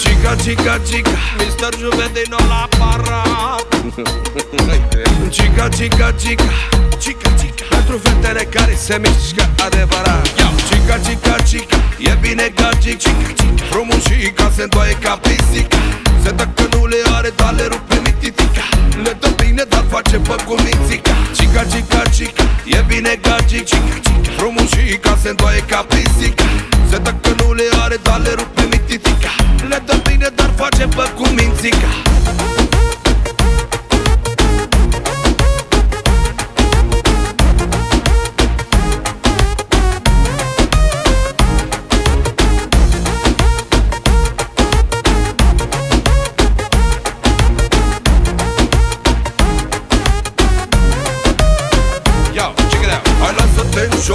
Cica, cica, cica. Mr. Juvenil la parat Cica, cica, cica. Cica, cica. Pentru fetele care se mișcă adevărat. Yo. Cica, cica, cica. E bine gagic Cica, cica Frumos și ca se întoaie ca pisica. Se dă că nu le are, dar le rupe mititica. Le dă bine, dar face pe cu mințica Cica, cica, cica. E bine gagic Cica, cica. Frumos și ca se întoaie ca pisica. Se dă că nu le are, dar le rupe mititica Le dă bine, dar face pe cu mințica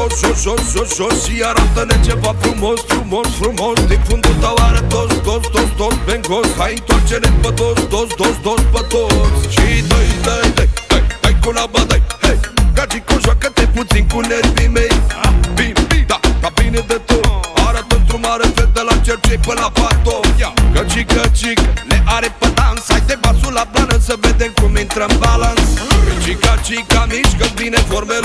jos, jos, jos, jos, jos Și arată-ne ceva frumos, frumos, frumos. Din fundul tău ară dos, dos, dos, dos, bengos. Hai întoarce-ne pe dos, dos, dos, dos, pe toți Și dă-i, dă-i, dă-i, dă-i, dă-i cu la bădăi Hei, gagico, joacă-te puțin cu nervii mei. Bim, bim, da, ca bine de tot. Arată într-un mare fel de la cercei până la pato Găcică, cică, ne are pe dans. Hai de basul la blană să vedem cum intră în balans. Cica, cica, mișcă bine formele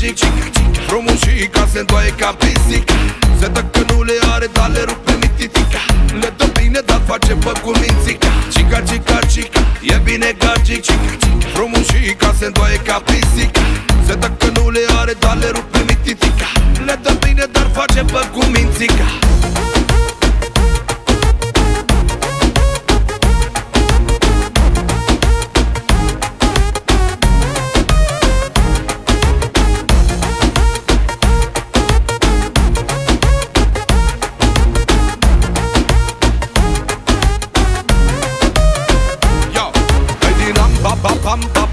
bine gagic Cica, cica, frumos și ca se întoaie ca pisica Se dă că nu le are, dar le rupe mititica Le dă bine, dar face pe cu mințica Cica, cica, cica, e bine gagic Cica, cica, frumos și ca se întoaie ca pisica Se dă că nu le are,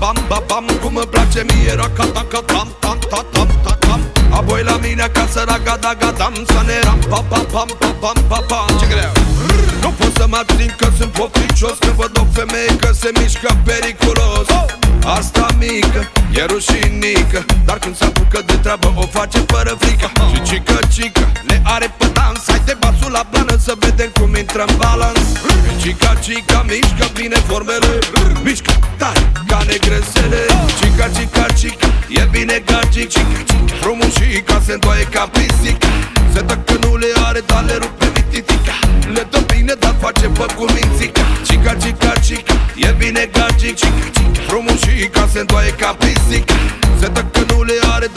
bam, ba, bam, ba, bam Cum îmi place mie racata, ca tam, tam, ta, tam, ta, tam. Apoi la mine acasă, ragada, gadam Să ne ram, pa, pa, pam, pa, pam, pa, pam. Check it out Nu pot să mă abțin că sunt pofticios Când văd o femeie că se mișcă periculos. Asta mică, e rușinică Dar când se apucă de treabă o face fără frică. Și cică, cică, ne are pe dans. Hai de basul la blană să vedem cum intră în balans Cica, cica, mișcă bine formele. Mișcă tare ca negresele. Cica, cica, cica, e bine gagic Cica, cica, frumos și ca se întoaie ca pisica Se dă că nu le are, dar le rupe mititica Le dă bine, dar face pe cu mințica. Cica, cica, cica, e bine gagic Cica, cica, frumos și ca se întoaie ca pisica Se dă că nu le are,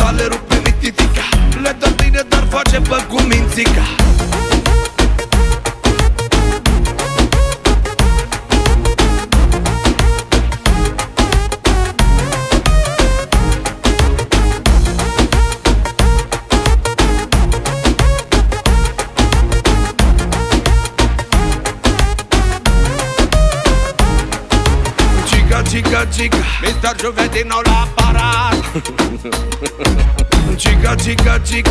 Cica, cica, cica Mr. Juvenil la parat Cica, cica, cica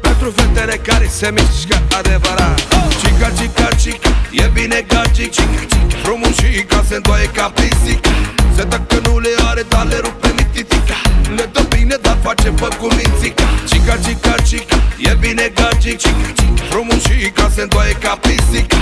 Pentru fetele care se mișcă adevărat. Cica, cica, cica E bine gagic Cica, cica Frumos și ca se întoaie ca pisica. Se dă că nu le are, dar le rupe mititica. Le dă bine, dar face pe cu mințica. Cica, cica, cica E bine gagic Cica, cica Frumos și ca se întoaie ca pisica